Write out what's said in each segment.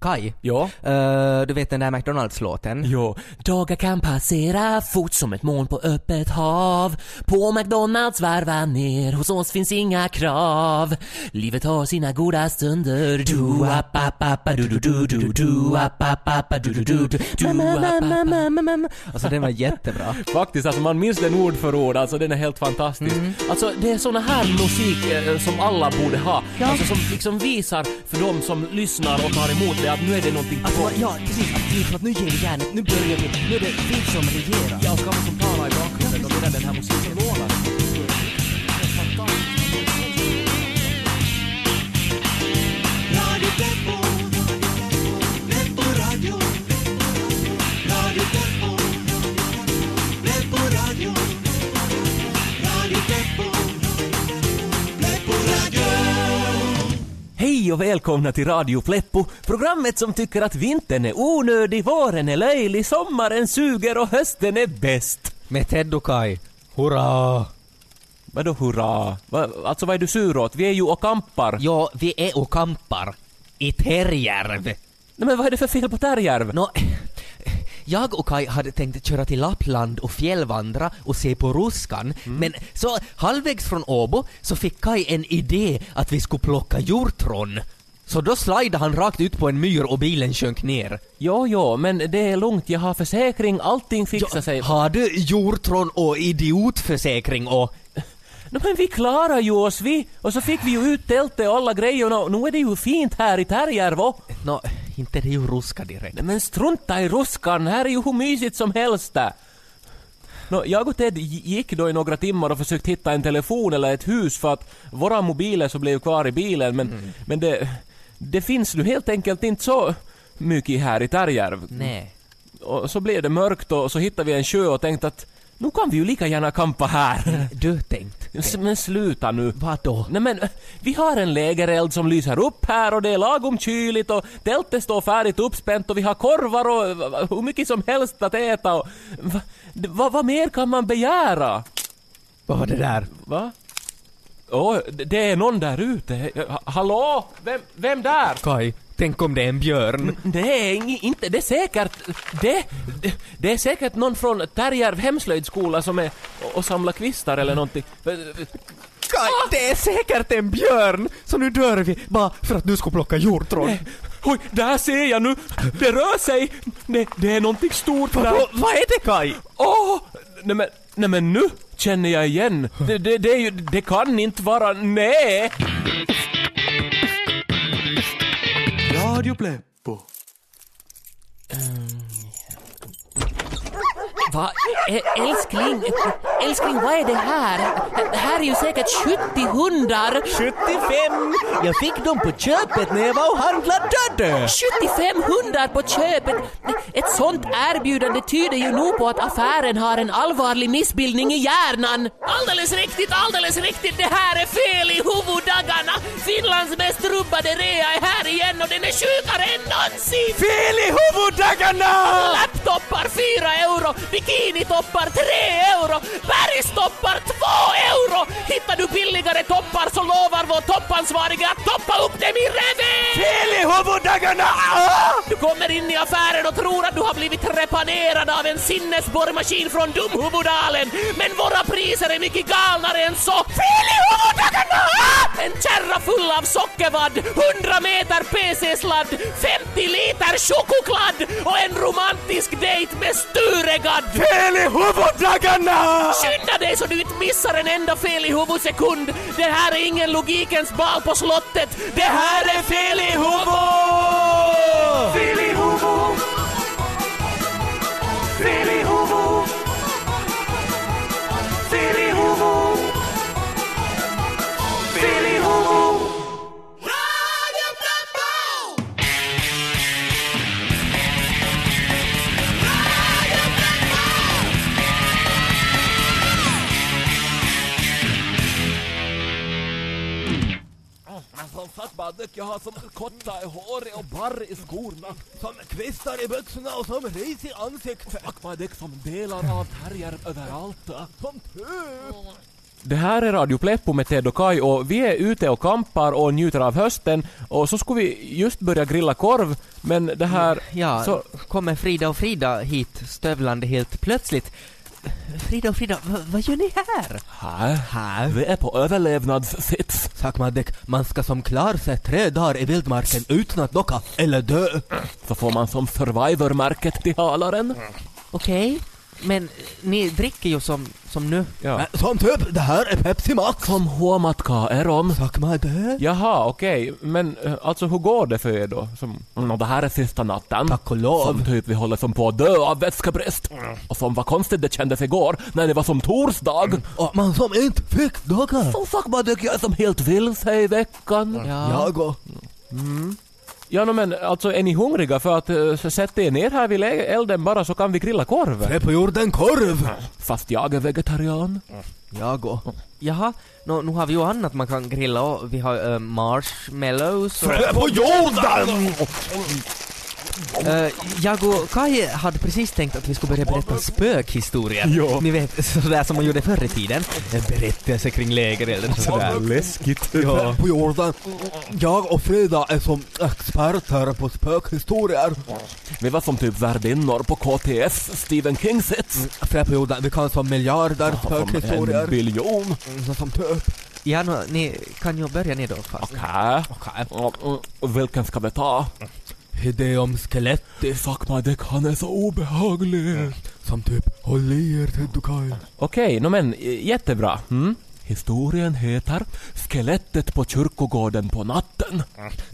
Kai, Ja. eh, du vet den där McDonalds-låten? Jo, dagar kan passera fort som ett moln på öppet hav. På McDonalds varva ner, hos oss finns inga krav. Livet har sina goda stunder. Du app app app du du du du du app app app du du du du du Alltså den var jättebra. Faktiskt, alltså man minns den ord för ord, alltså den är helt fantastisk. Alltså det är såna här musik eh, som alla borde ha. Alltså som liksom visar för de som lyssnar och tar emot det att nu är det någonting på Alltså, gång. ja, precis. Att typ att nu ger vi järnet, nu börjar vi, nu är det vi som regerar. Jag ska som talar i bakgrunden och medan den här musiken Hej och välkomna till Radio Pleppo, programmet som tycker att vintern är onödig, våren är löjlig, sommaren suger och hösten är bäst. Med Ted och Kai. Hurra! Vadå hurra? Va, alltså vad är du sur åt? Vi är ju och kampar. Ja, vi är och kampar. I Terjärv. Nej men vad är det för fel på Tärjärv? Nå, jag och Kai hade tänkt köra till Lappland och fjällvandra och se på Ruskan, men så halvvägs från Åbo så fick Kai en idé att vi skulle plocka hjortron. Så då slidade han rakt ut på en myr och bilen sjönk ner. Jo, jo, men det är lugnt, jag har försäkring, allting fixar sig. Har du hjortron och idiotförsäkring och... No, men vi klarar ju oss vi, och så fick vi ju ut tältet och alla grejerna och nu är det ju fint här i Tärjärv Nå, inte det är ju Ruska direkt. Nej men strunta i ruskan, här är ju hur mysigt som helst där. Nå, jag och Ted gick då i några timmar och försökte hitta en telefon eller ett hus för att våra mobiler så blev kvar i bilen men, men det, det finns nu helt enkelt inte så mycket här i Tärjärv. Nej. Och så blev det mörkt och så hittade vi en sjö och tänkte att nu kan vi ju lika gärna kampa här. Du tänkt. Men sluta nu. Vadå? Nej men, vi har en lägereld som lyser upp här och det är lagom kyligt och tältet står färdigt uppspänt och vi har korvar och hur mycket som helst att äta och... Va, d- vad- mer kan man begära? Vad var det där? Va? Åh, d- det är någon där ute. Ha- Hallå? Vem, vem där? Kai, tänk om det är en björn. Ing- inte, det är säkert, det, det, det är säkert någon från Tärjärv hemslöjdsskola som är och, samlar kvistar eller någonting. Kai, det är säkert en björn! Så nu dör vi bara för att du ska plocka hjortron. Nej. Oj, där ser jag nu! Det rör sig! Det, det är någonting stort där. Vad, vad är det Kai? Åh! Nej men, nej men nu känner jag igen. Det, det, det, är ju, det kan inte vara... Nej! Radio Pleppo. Va? Ä- Älskling, älskling vad är det här? H- Här är ju säkert 70 hundar. 75! Jag fick dem på köpet när jag var och handlade dödö! 75 hundar på köpet! Ett sånt erbjudande tyder ju nog på att affären har en allvarlig missbildning i hjärnan. Alldeles riktigt, alldeles riktigt! Det här är fel i huvuddagarna! Finlands mest rubbade rea är här igen och den är sjukare än någonsin! Fel i huvuddagarna! Laptoppar 4 euro, bikinitoppar 3 euro, bergstoppar 2 euro! Hittar du billigare toppar så lovar vår toppansvarige att toppa upp dem i revir! Fel i huvuddagarna! Ah! Du kommer in i affären och tror att du har blivit repanerad av en sinnesborrmaskin från Dumhuvudalen. Men våra priser är mycket galnare än så. Fel i huvuddagarna! En kärra full av sockervadd, 100 meter PC-sladd, 50 liter chokokladd och en romantisk dejt med Sturegadd. Fel i huvuddagarna! Skynda dig så du inte missar en enda fel i huvudsekund. Det här är ingen logikens bal på slottet. Det här är! Fel i huvud! Kotta i håret och barr i skorna. Som kvistar i byxorna och som ris i ansiktet. Fuck vad det som delar av terrier överallt. Som tup! Det här är Radio Pleppo med Ted och Kai och vi är ute och kampar och njuter av hösten och så skulle vi just börja grilla korv men det här... Ja, Så, kommer Frida och Frida hit stövlande helt plötsligt. Frida och Frida, vad gör ni här? här, Här? vi är på överlevnadssits. Sakmadek, man ska som klar sig tre dagar i vildmarken utan att docka eller dö. Så får man som survivor-märket till halaren. Okej, men ni dricker ju som, som nu. Ja. Men Som typ, det här är Pepsi Max. Som huomatkaa eron. Sakmadek. Jaha, okej. Men eh, alltså hur går det för er då? Som, det här är sista natten. Tack och lov. Som typ vi håller som på att dö av vätskebrist. Och som vad konstigt det kändes igår när det var som torsdag. Och man som inte fick docka. Så Sakmadek, jag är som helt vilse i veckan. Ja. Jag och... Ja, no, men alltså är ni hungriga för att uh, sätta er ner här vid elden bara så kan vi grilla korv? Trä på jorden korv. Fast jag är vegetarian. Jag och... Jaha, nå, nu har vi ju annat man kan grilla och vi har äh, marshmallows och... Trä på jorden! Eh, jag och Kai hade precis tänkt att vi skulle börja berätta spökhistorier. Ja. Ni vet, sådär som man gjorde förr i tiden. En berättelse kring lägerelden och sådär. Läskigt. Ja. På jorden. Jag och Frida är som experter på spökhistorier. Vi var som typ värdinnor på KTS, Stephen Kings hits. Trä på jorden, vi kan som miljarder Som en spökhistorier. biljon. Så Som typ. Ja, nå, ni kan ju börja ni då. Okej. Okej. Och, och, och vilken ska vi ta? Hideom Skeletti. Sakmadek, han är så obehaglig. Som typ, håll i er Ted. Okej, no men jättebra. Mm. Historien heter Skelettet på kyrkogården på natten.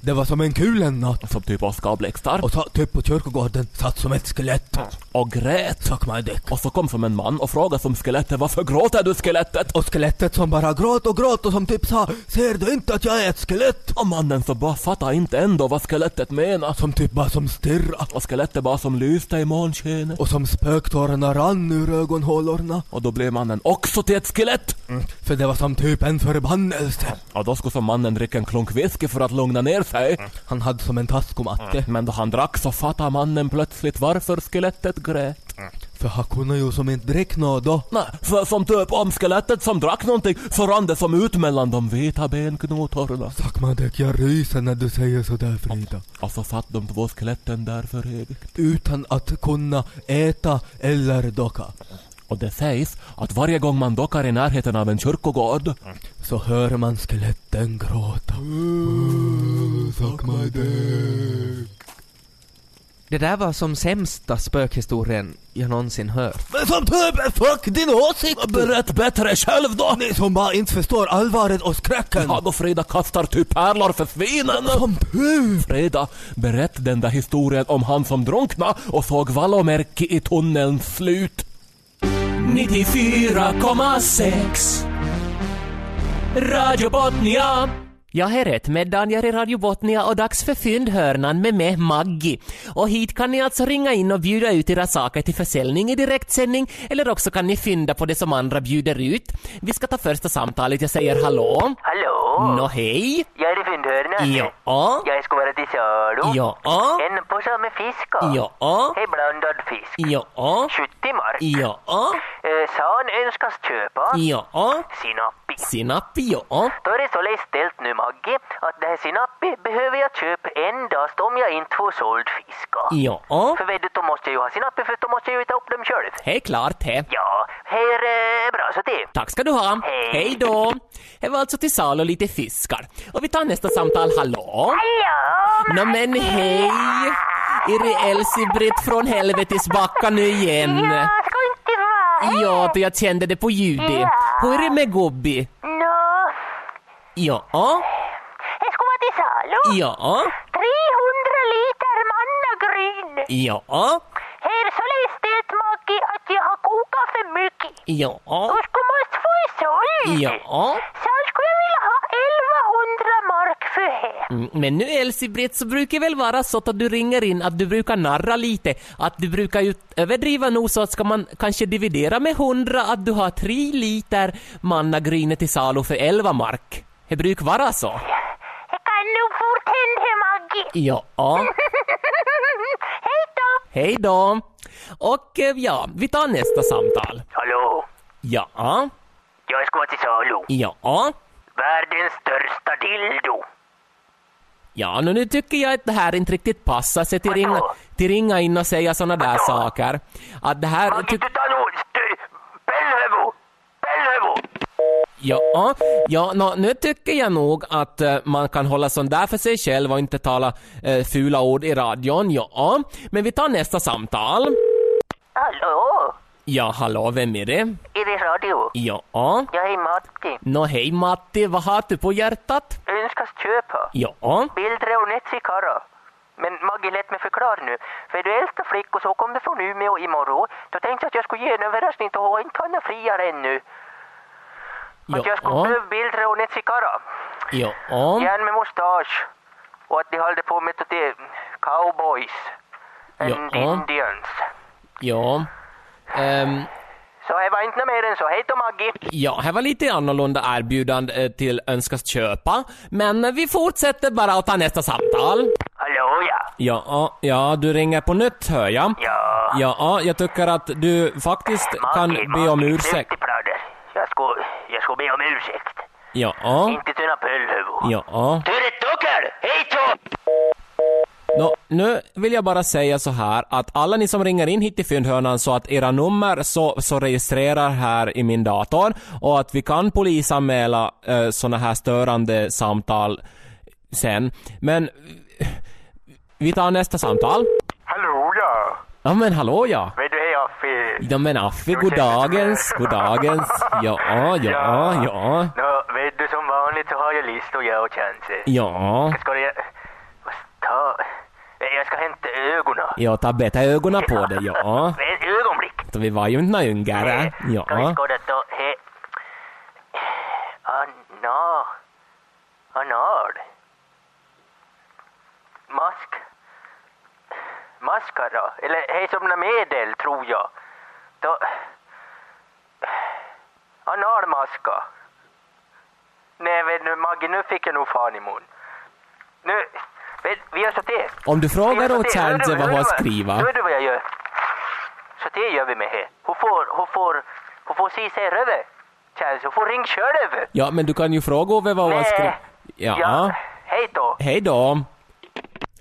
Det var som en kul en natt. Som typ Oskar Blixtar. Och så, typ på kyrkogården satt som ett skelett. Och grät. Sakmadek. Och så kom som en man och frågade som skelettet varför gråter du skelettet? Och skelettet som bara gråt och gråt och som typ sa Ser du inte att jag är ett skelett? Och mannen så bara fattade inte ändå vad skelettet menade. Som typ bara som stirra. Och skelettet bara som lyste i månskenet. Och som spöktårarna rann ur ögonhålorna. Och då blev mannen också till ett skelett. För det var som typ en förbannelse. Och då skulle som mannen dricka en klunk whisky för att lugna ner sig. Han hade som en taskomatte. Men då han drack så fattade mannen plötsligt varför skelettet grät. För han kunde ju som inte dricka något då. Nej, för som typ om skelettet som drack någonting så rann det som ut mellan de vita benknotorna. Sakmadek, jag ryser när du säger sådär Frida. Och så satt de två skeletten där för evigt. Utan att kunna äta eller docka. Och det sägs att varje gång man dockar i närheten av en kyrkogård Så hör man skeletten gråta. Sakmadek. Det där var som sämsta spökhistorien jag någonsin hört. Men som typ, fuck din åsikt! Berätt bättre själv då! Ni som bara inte förstår allvaret och skräcken. Jag och Frida kastar typ pärlor för svinen. Som typ. Frida, berätt den där historien om han som drunkna och såg vallomärke i tunnelns slut. 94,6 Radio Botnia jag är rätt med Daniel i Radio Botnia och dags för fyndhörnan med mig, Maggi. Och hit kan ni alltså ringa in och bjuda ut era saker till försäljning i direktsändning eller också kan ni fynda på det som andra bjuder ut. Vi ska ta första samtalet, jag säger hallå. Hallå? Nå hej. Jag är i fyndhörnan. Ja. Jag ska vara till salu. Ja. En påse med fiskar. Ja. Hej blandad fisk. Ja. 70 mark. Ja. Eh, San önskas köpa. Ja. Sinappi. Sinap, ja. Då således ställt nu Maggie att det här sinappi behöver jag köpa endast om jag inte får såld fiskar. Ja. För vet du, då måste jag ju ha sinappi för då måste jag ju ta upp dem själv. Hej klart, hej. Ja, här är bra så det. Tack ska du ha. Hej. Hej då. Det var alltså till salu lite fiskar. Och vi tar nästa samtal, hallå? Hallå! Nå men hej! Är det Elsie-Britt från helvetesbacka nu igen? Jag ska inte vara här. Ja, då jag kände det på ljudet. Hur är det med Gobbi? Ja, vara till salu. ja, 300 liter mannagryn. ja, Här så ställt Maggie att jag har kokat för mycket. ja, Och skulle måste få i såld. ja. Så skulle jag vilja ha 1100 mark för det. Mm, Men nu Elsie-Britt så brukar det väl vara så att du ringer in att du brukar narra lite. Att du brukar ju överdriva nog så att ska man kanske dividera med 100 att du har 3 liter mannagrynet till salu för 11 mark. Det brukar vara så. Kan nog fort hända Maggie. Ja. Hej då. Hej då. Och eh, ja, vi tar nästa samtal. Hallå? Ja. Jag ska till salu. Ja. Världens största dildo. Ja, nu, nu tycker jag att det här inte riktigt passar sig till Vadå? ringa, till ringa in och säga såna där Vadå? saker. Att det här... Maggi, Ty, du tar nog... Pellhövo! Ja, ja nå, nu tycker jag nog att eh, man kan hålla sån där för sig själv och inte tala eh, fula ord i radion. Ja, men vi tar nästa samtal. Hallå? Ja, hallå, vem är det? Är det radio? Ja. Jag är Matti. Nå, hej Matti, vad har du på hjärtat? Önskas köpa. Ja. Bildre och Netsikara. Men Maggie, lät mig förklara nu. För du äldsta flickor så kom du från Umeå imorgon. Då tänkte jag att jag skulle ge en överraskning till hon inte kan friare ännu. Att jag pröva Bildre och Netsikara. Ja. Gärna med mustasch. Och att de håller på med det cowboys. And Ja. Indians. Ja. Ehm, Så det var inte mer än så. Hej då Maggie. Ja, här var lite annorlunda erbjudande eh, till önskas köpa, men eh, vi fortsätter bara att ta nästa samtal. Hallå ja. Ja, ja, du ringer på nytt hör jag. Ja. Ja, jag tycker att du faktiskt kan Maggie, be om Maggie, ursäkt. plader. Jag skulle be om ursäkt. Ja, Inte tunna pöllhuvud. ja. Ture Tucker! Hej då! Nå, nu vill jag bara säga så här att alla ni som ringer in hit till Fyndhörnan så att era nummer så, så registrerar här i min dator och att vi kan polisanmäla eh, såna här störande samtal sen. Men vi tar nästa samtal. Hallå ja. Ja men hallå ja. Vet du, hej Affe. Ja men Affe, goddagens, goddagens. Ja, ja, ja. Nå, vet du, som vanligt så har jag listor jag och chanser. Ja. Ska jag... vad Ta... Jag ska hämta ögonen. Ja, ta bättre ögonen på det, ja. Ett ögonblick. Så vi var ju inte några yngre. Ska vi Ja. skåda då? He... Anna... Anal. Maskara. Eller hej som något medel, tror jag. Då... Analmaska. Nej, vet du Maggie, nu fick jag nog fan i mun. Nu... Vet, vi gör så det. Om du frågar åt hör vad hon skriver. Hör du vad jag gör? Så det gör vi med det. Hon får, hon får, hon får se sig över. Chance, hon får ring över. Ja, men du kan ju fråga Ove vad hon skriver. Ja. ja. Hej då. Hej då.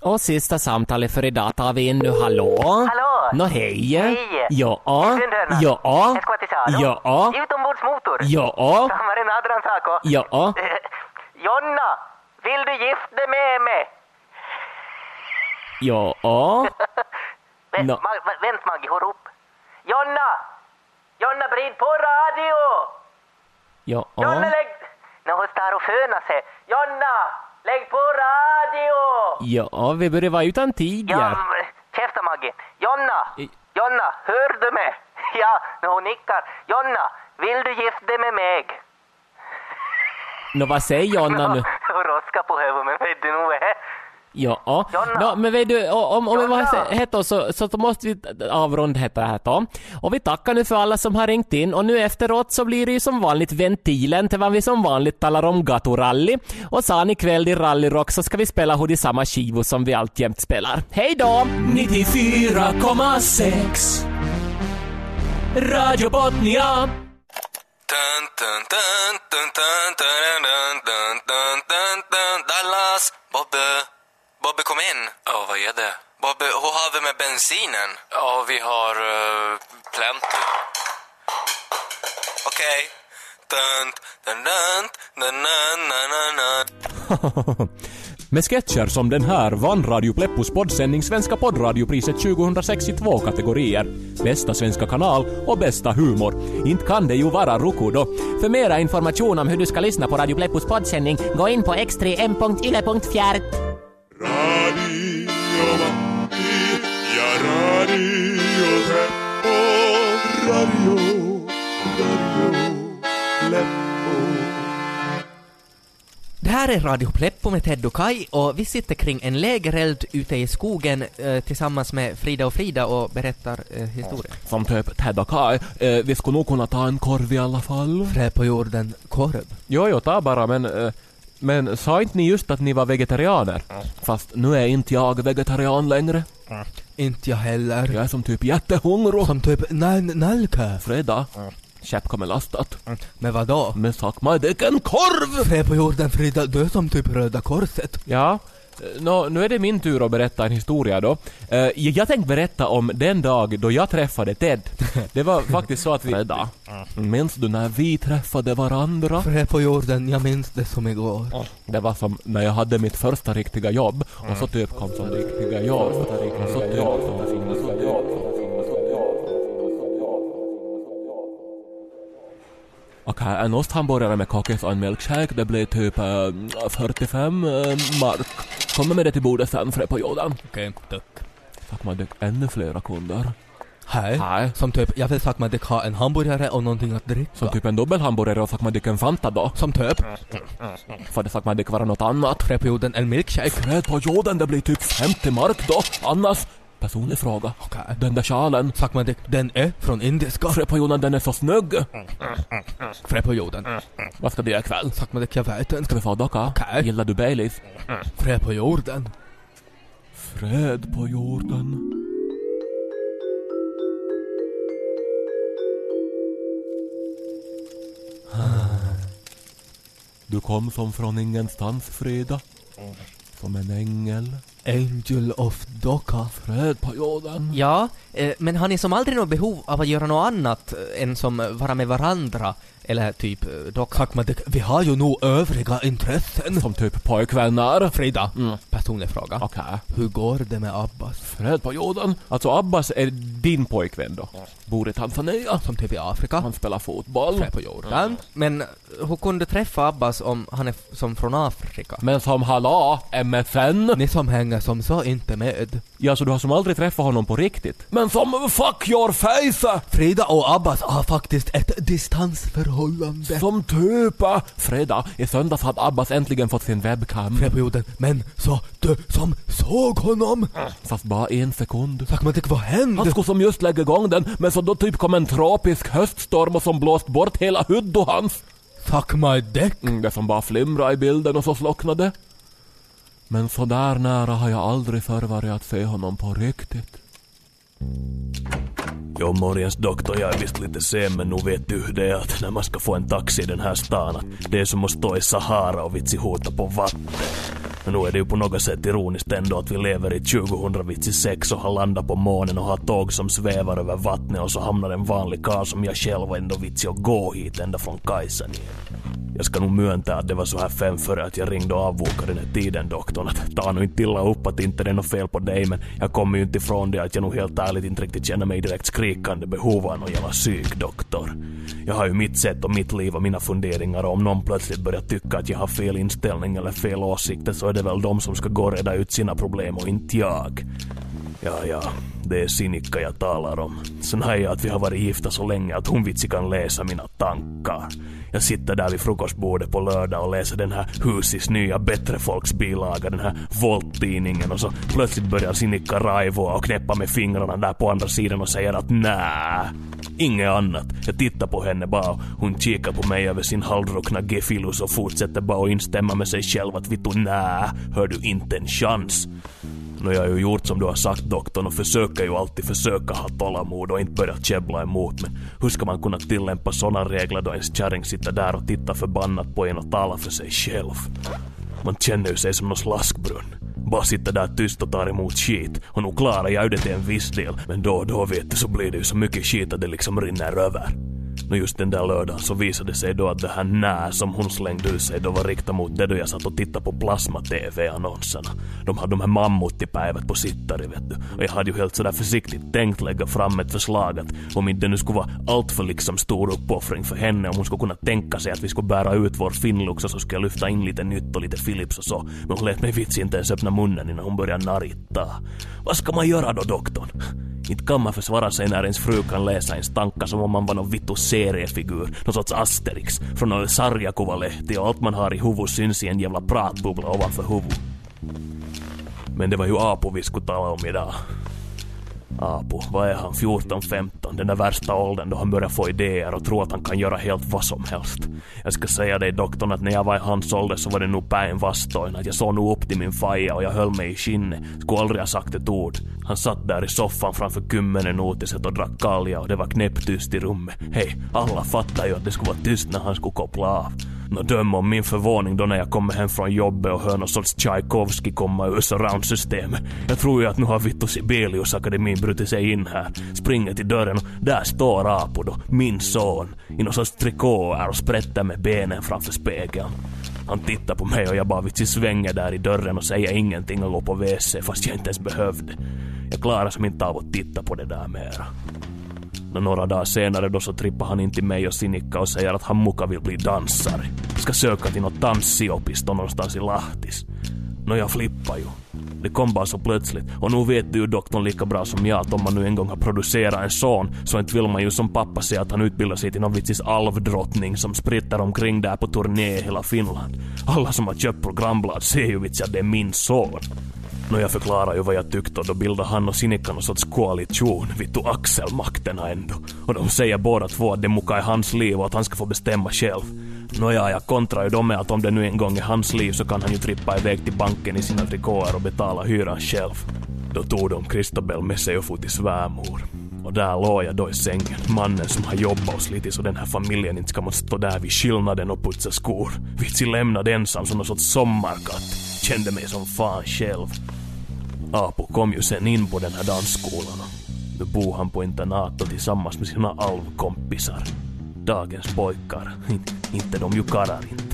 Och sista samtalet för idag tar vi in nu. Hallå? Hallå? Nå hej. Hej. Ja. Fyndhörnan. Ja. Jag ska till Salo. Ja. Utombordsmotor. Ja. Kammaren Adrian Sako. Ja. Eh, Jonna, vill du gifta dig med mig? Ja. Vänt, Nå. Mag, vä- vänt Maggie, hör upp. Jonna! Jonna, vrid på radio! Ja. Jonna, lägg... När hon står och fönar sig. Jonna, lägg på radio! Ja, vi börjar vara utan tid Ja, ja. men, käfta Maggie. Jonna! I- Jonna, hör du mig? Ja, när hon nickar. Jonna, vill du gifta dig med mig? Nå, vad säger Jonna nu? Hon roskar på huvudet, men vet du nog vad? Ja, no, men vet du, om, om vi var hett oss så, så måste vi avrunda det här då. Och vi tackar nu för alla som har ringt in och nu efteråt så blir det ju som vanligt ventilen till vad vi som vanligt talar om gatorally. Och sen ikväll i rallyrock så ska vi spela hur de samma skivor som vi alltjämt spelar. Hej då! 94,6 Radio Botnia Dallas, Bobbe Bobbe, kom in! Ja, vad är det? Bobbe, hur har vi med bensinen? Ja, vi har uh, plenty. Okej. Dun. Med sketcher som den här vann Radio Pleppos poddsändning Svenska poddradiopriset 2006 i två kategorier. Bästa svenska kanal och bästa humor. Inte kan det ju vara Rukudo. För mera information om hur du ska lyssna på Radio Pleppos poddsändning, gå in på x3m.yle.fjärt. Radio Matti ja Radio Pleppo. Radio, Radio Pleppo. Det här är Radio Pleppo med Ted och Kai och vi sitter kring en lägereld ute i skogen eh, tillsammans med Frida och Frida och berättar eh, historier. Som typ Ted och Kai. Eh, vi skulle nog kunna ta en korv i alla fall. Frä på jorden, korv. Jo, jo, ta bara men... Eh, men sa inte ni just att ni var vegetarianer? Fast nu är inte jag vegetarian längre. Inte jag heller. Jag är som typ jättehungrig. Som typ nal- nalka. Freda, skepp kommer lastat. Men vadå? Med sakmadäcken korv! Fred på jorden Frida, du är som typ Röda Korset. Ja, nå, nu är det min tur att berätta en historia då. Eh, jag tänkte berätta om den dag då jag träffade Ted. Det var faktiskt så att vi... Fredda, minns du när vi träffade varandra? Fred på jorden, jag minns det som igår. Det var som när jag hade mitt första riktiga jobb och så typ kom som riktiga jobb. Och så typ Okej, en osthamburgare med kokis och en milkshake, det blir typ eh, 45 eh, mark. Kommer med det till bordet sen, är på jorden. Okej, tack. Tack man, det är ännu flera kunder. Hej. Hej. Som typ, jag vill man ha en hamburgare och någonting att dricka. Som typ en dubbelhamburgare och sakmaddick en Fanta då. Som typ, Får det sakmaddick vara något annat? Fred på jorden, en milkshake. Fred på jorden, det blir typ 50 mark då. Annars, personlig fråga. Okej. Den där sjalen. Sagt man det, den är från indiska. Jorden, den är så snygg. Fred på jorden. Vad ska du göra ikväll? Sagt man det, jag vet inte. Ska vi få docka? Okej. Gillar du Baileys? Fred på jorden. Fred på jorden. Du kom som från ingenstans, Frida. Som en ängel. Angel of Doka. Fred på jorden. Ja, eh, men har ni som aldrig något behov av att göra något annat eh, än som vara med varandra? Eller typ eh, docka? Sagt man det, vi har ju nog övriga intressen. Som typ pojkvänner. Frida, Mm. personlig fråga. Okej. Hur går det med Abbas? Fred på jorden. Alltså Abbas är din pojkvän då? Bor i Tanzania. Som typ i Afrika? Han spelar fotboll. Fred på jorden. Men eh, hur kunde du träffa Abbas om han är som från Afrika? Men som hallå, MSN. Ni som hänger som så inte med. Ja, så du har som aldrig träffat honom på riktigt? Men som fuck your face! Frida och Abbas har faktiskt ett distansförhållande. Som typ... Fredag, i söndags hade Abbas äntligen fått sin webcam. Jorden, men så du som såg honom? Fast bara en sekund. Sagt man det, vad Han hände? skulle som just lägga igång den, men så då typ kom en tropisk höststorm och som blåst bort hela huddo hans. Fuck my dick. Mm, det som bara flimra i bilden och så slocknade. Men så där nära har jag aldrig förr varit att se honom på riktigt. Jo morgens doktor, jag är visst lite sen men nu vet du hur det är att när man ska få en taxi i den här stan att det är som att stå i Sahara och vitsi hota på vatten. Men nu är det ju på något sätt ironiskt ändå att vi lever i 2006 och har landat på månen och har tåg som svävar över vattnet och så hamnar en vanlig karl som jag själv ändå vitsi och gå hit ända från Kajsan igen. Jag ska nog mynta att det var så här fem före att jag ringde och avbokade den här tiden doktorn. Att ta nu inte illa upp att inte det är något fel på dig men jag kommer ju inte ifrån det att jag nog helt ärligt inte riktigt känner mig direkt skrikande behov av någon jävla psykdoktor. Jag har ju mitt sätt och mitt liv och mina funderingar och om någon plötsligt börjar tycka att jag har fel inställning eller fel åsikter så är det väl de som ska gå och reda ut sina problem och inte jag. Ja, ja, det är Sinikka jag talar om. Sen har jag att vi har varit gifta så länge att hon vitsi kan läsa mina tankar. Jag sitter där vid frukostbordet på lördag och läser den här Husis nya Bättre Folks bilaga, den här Volt-tidningen och så plötsligt börjar Sinikka raivoa och knäppa med fingrarna där på andra sidan och säger att nä. Inget annat. Jag tittar på henne bara och hon kikar på mig över sin halvruckna gefilus och fortsätter bara att instämma med sig själv att vittu nä, hör du inte en chans. Nå jag har ju gjort som du har sagt doktorn och försöker ju alltid försöka ha tålamod och inte börja käbbla emot men hur ska man kunna tillämpa sådana regler då ens kärring sitter där och tittar förbannat på en och talar för sig själv? Man känner ju sig som någon slaskbrunn. Bara sitter där tyst och tar emot skit. Och nog klarar jag ju det till en viss del. Men då och då vet du så blir det ju så mycket skit att det liksom rinner över. Och just den där lördagen så visade det sig då att det här nä som hon slängde ut sig då var riktat mot det då jag satt och tittade på plasma-tv-annonserna. De hade de här mammuttipäivät på sittare vet du. Och jag hade ju helt sådär försiktigt tänkt lägga fram ett förslag att om inte det nu skulle vara alltför liksom stor uppoffring för henne om hon skulle kunna tänka sig att vi skulle bära ut vår Finnlux och så skulle jag lyfta in lite nytt och lite Philips och så. Men hon lät mig vits inte ens öppna munnen innan hon började narita. Vad ska man göra då doktorn? Inte kan man försvara sig när ens fru kan läsa ens tankar som om man var någon vittu seriefigur, någon sorts Asterix, från någon sarjakuvalehti och allt man har i huvudet syns i en jävla pratbubbla ovanför huvudet. Men det var ju Apo vi skulle tala om idag. Apu, vad är han? 14-15? Den där värsta åldern då han börjar få idéer och tror att han kan göra helt vad som helst. Jag ska säga dig doktorn att när jag var i hans ålder så var det nog päin vastoin. Att jag såg nog upp till min faja och jag höll mig i skinnet. Skulle aldrig ha sagt ett ord. Han satt där i soffan framför kymmenenotiset och drack kalja och det var knäpptyst i rummet. Hej, alla fattar ju att det skulle vara tyst när han skulle koppla av. Nå döm om min förvåning då när jag kommer hem från jobbet och hör någon sorts Tchaikovsky komma ur surroundsystemet. Jag tror ju att nu har Vittu Sibelius akademin brutit sig in här. Springer till dörren och där står Apo då, min son, i någon sorts trikåer och sprättar med benen framför spegeln. Han tittar på mig och jag bara vitsi svänger där i dörren och säger ingenting och går på WC fast jag inte ens behövde. Jag klarar som inte av att titta på det där mera. Några dagar senare då så trippar han in till mig och Sinikka och säger att han muka vill bli dansare. Ska söka till något dansiopisto någonstans i Lahtis. Nå jag flippar ju. Det kom bara så plötsligt. Och nu vet du ju doktorn lika bra som jag att om man nu en gång har producerat en son så inte vill man ju som pappa se att han utbildar sig till någon vitsis alvdrottning som spritter omkring där på turné i hela Finland. Alla som har köpt programblad ser ju vitsi att det är min son. Nå jag förklarade ju vad jag tyckte och då bildade han och Sinikka någon sorts koalition, vittu axelmakterna ändå. Och de säger båda två att det muka är hans liv och att han ska få bestämma själv. Nåja, jag kontrar ju dem med att om det nu en gång är hans liv så kan han ju trippa iväg till banken i sina trikåer och betala hyran själv. Då tog de Christabel med sig och for till svärmor. Och där låg jag då i sängen, mannen som har jobbat och slitit så den här familjen inte ska måste stå där vid skillnaden och putsa skor. Vitsi lämnad ensam som någon sorts sommarkatt. Kände mig som fan själv. Apo kom ju sen in på den här dansskolan nu bor han på internat och tillsammans med sina alvkompisar. Dagens pojkar, inte de ju karrar inte.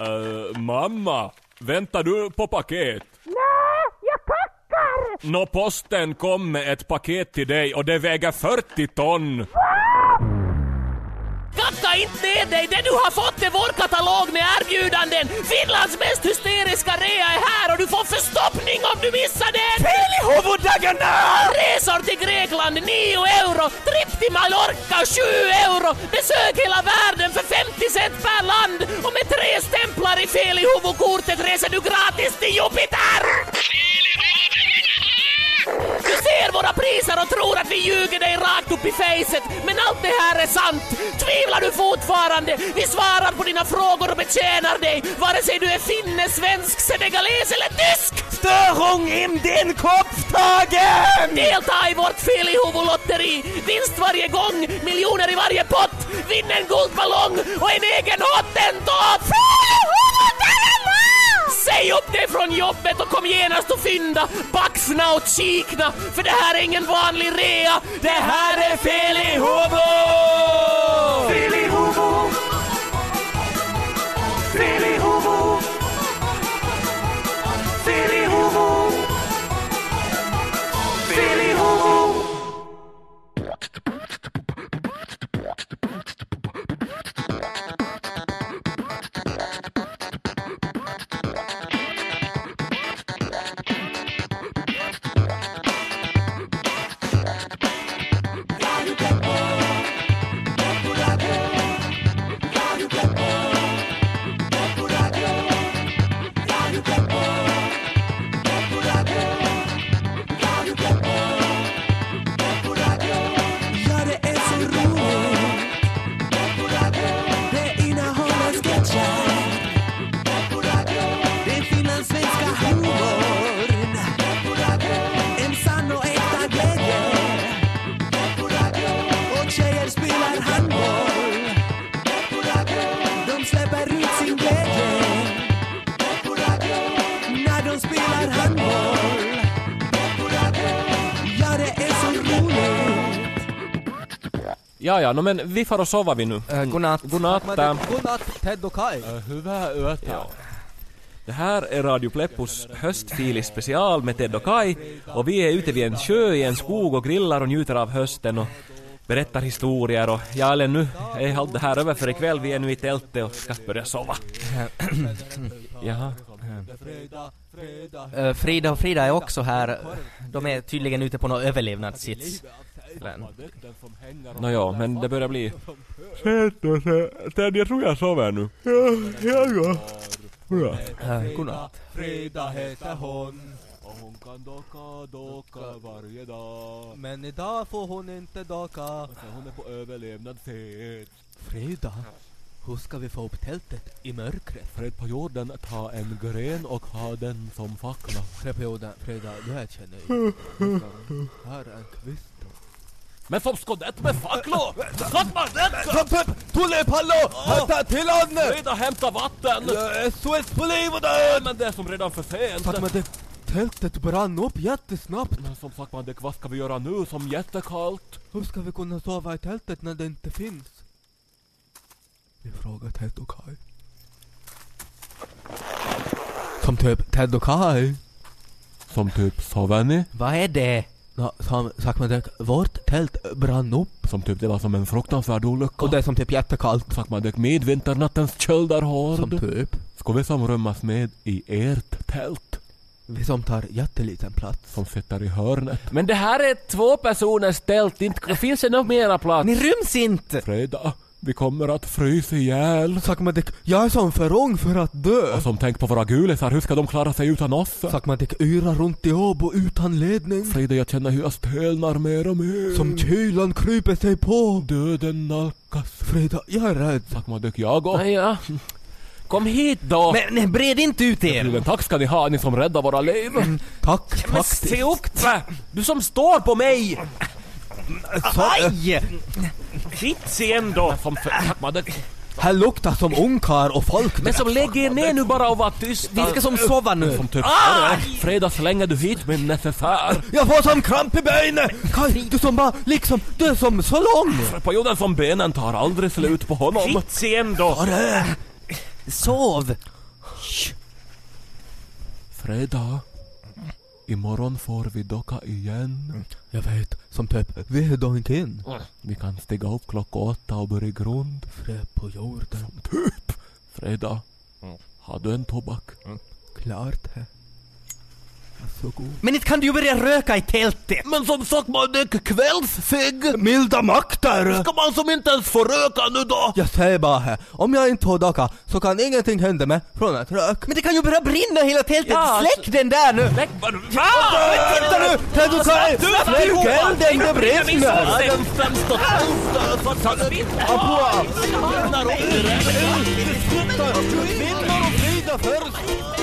Uh, mamma, väntar du på paket? Nej, jag packar! Nå, posten kom med ett paket till dig och det väger 40 ton. Kacka inte ner dig! Det du har fått är vår huvudkortet reser du gratis till Jupiter! Du ser våra priser och tror att vi ljuger dig rakt upp i facet, men allt det här är sant. Tvivlar du fortfarande? Vi svarar på dina frågor och betjänar dig, vare sig du är finne, svensk, senegales eller tysk! Störung in den kopftagen! Delta i vårt fel i huvudlotteri! Vinst varje gång, miljoner i varje pott! Vinn en guldballong och en egen hottentott! Säg upp dig från jobbet och kom genast och fynda! Baxna och kikna, för det här är ingen vanlig rea! Det här är fel i huvudet! Ja, ja, no, men vi får och sova vi nu. Uh, godnatt. Godnatt. Men äh, godnatt Ted och Kai. Hyvää yötä. Det här är Radio Pleppos höstfili special med Ted och Kai och vi är ute vid en sjö i en skog och grillar och njuter av hösten och berättar historier och ja, eller nu är allt det här över för ikväll. Vi är nu i tältet och ska börja sova. Jaha. Eh, Frida och Frida är också här. De är tydligen ute på någon överlevnadssits. Eller- Nåja, men det börjar bli... Ted, jag tror jag sover nu. Ja, går. Bra. Eh, godnatt. Frida heter hon och hon kan docka, docka varje dag. Men idag får hon inte docka. För hon är på överlevnadssed. Frida, hur ska vi få upp tältet i mörkret? Fred på jorden, ta en gren och ha den som fackla. Frida, Frida, du här känner ju. Här är en kvist. Men som ska det med facklor? Skott man det? Kom upp! Tulipallo! Hämta till honom! Frida, hämta vatten! SOS på liv och död! men det är som redan för sent. Tack men det, tältet brann upp jättesnabbt. Men som sagt man, det, vad ska vi göra nu som jättekallt? Hur ska vi kunna sova i tältet när det inte finns? Vi frågar Ted och Kai. Som typ Ted och Kai. Som typ, sover ni? Vad är det? Nå, som sagt man det, vårt tält brann upp. Som typ, det var som en fruktansvärd olycka. Och det är som typ jättekallt. Sagt man, det midvinternattens köld är hård. Som typ. Ska vi som rymmas med i ert tält? Vi som tar jätteliten plats. Som sitter i hörnet. Men det här är två personers tält, inte finns det någon mera plats? Ni ryms inte! Freda, vi kommer att frysa ihjäl. Det, jag är som för ung för att dö. Och som tänk på våra gulisar, hur ska de klara sig utan oss? Sagt man det, yra runt i Åbo utan ledning. Frida, jag känner hur jag stelnar mer och mer. Som kylan kryper sig på. Döden nalkas. Frida, jag är rädd. Det, jag och... Nej, ja. Kom hit då! Men nej, bred inte ut er! Men tack ska ni ha, ni som räddar våra liv. Tack, Men faktiskt. se upp! Du som står på mig! Aj! Hit igen då! Som Här luktar som ungkar och folk. Men som lägg er ner nu bara och var tysta. Vi ska som sova nu. som typ... Aj! Freda, slänger du hit min necessär? Jag får som kramp i benen! Kaj, du som bara liksom, du är som så lång! På jorden som benen tar aldrig slut på honom. Hit igen då! Sov! Freda, imorgon får vi docka igen. Jag vet, som typ, vi är donkin. Vi kan stiga upp klockan åtta och börja grund. Fred på jorden. Typ. Freda, har du en tobak? Klart det. Varsågod. Men inte kan du ju börja röka i tältet! Men som sagt man, det är kvällsfigg. Milda makter! Ska man som inte ens få röka nu då? Jag säger bara här, om jag inte får docka så kan ingenting hända mig från ett rök. Men det kan ju börja brinna hela tältet! Ja, Släck den där nu! Lägg bara nu! Titta nu! Ted och Kaj! Släck elden, det brinner! Den främsta Apua! Kvinnor och Frida först!